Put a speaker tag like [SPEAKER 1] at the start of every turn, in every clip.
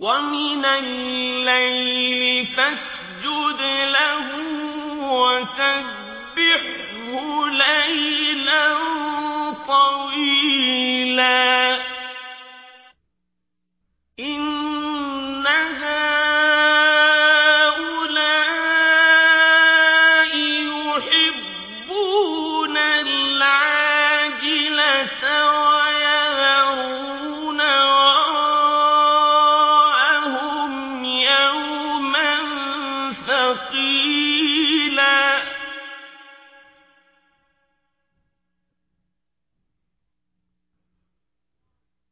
[SPEAKER 1] ومن الليل فاسجد له وسبحه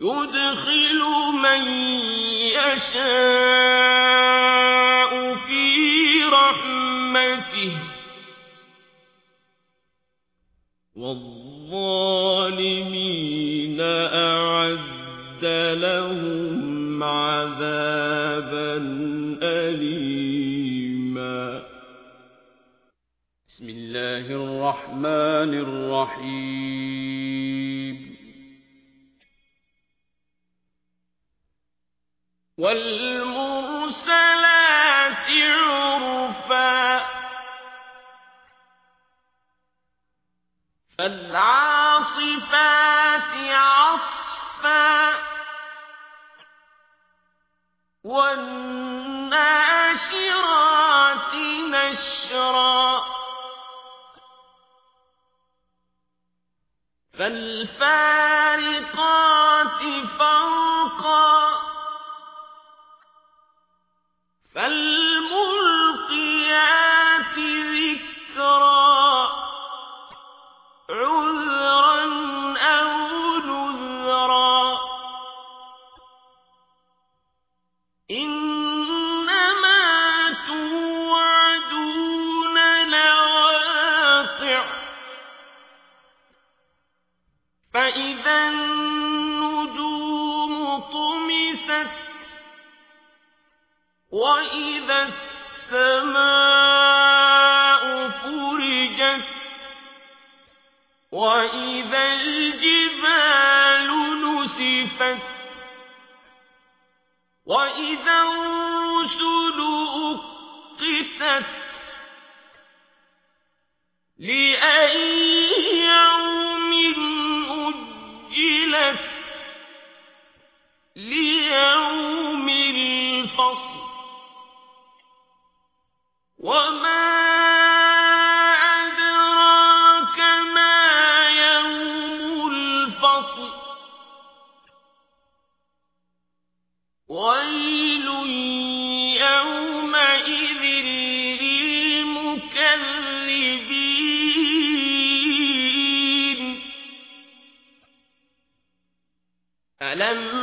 [SPEAKER 1] يدخل من يشاء في رحمته والظالمين أعد لهم عذابا أليما. بسم الله الرحمن الرحيم. والمرسلات عرفا. فالعاصفات عصفا. والناشرات نشرا. فالفارقات فرقا وإذا السماء فرجت وإذا الجبال نسفت وإذا الرسل أقتت لأي الفصل. ويل يومئذ للمكذبين. ألم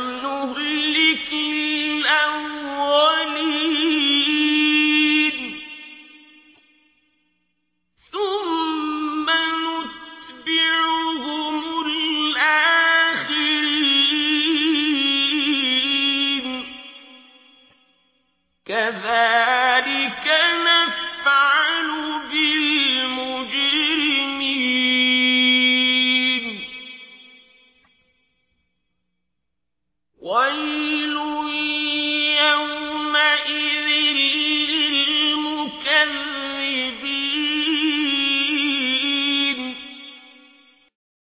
[SPEAKER 1] يومئذ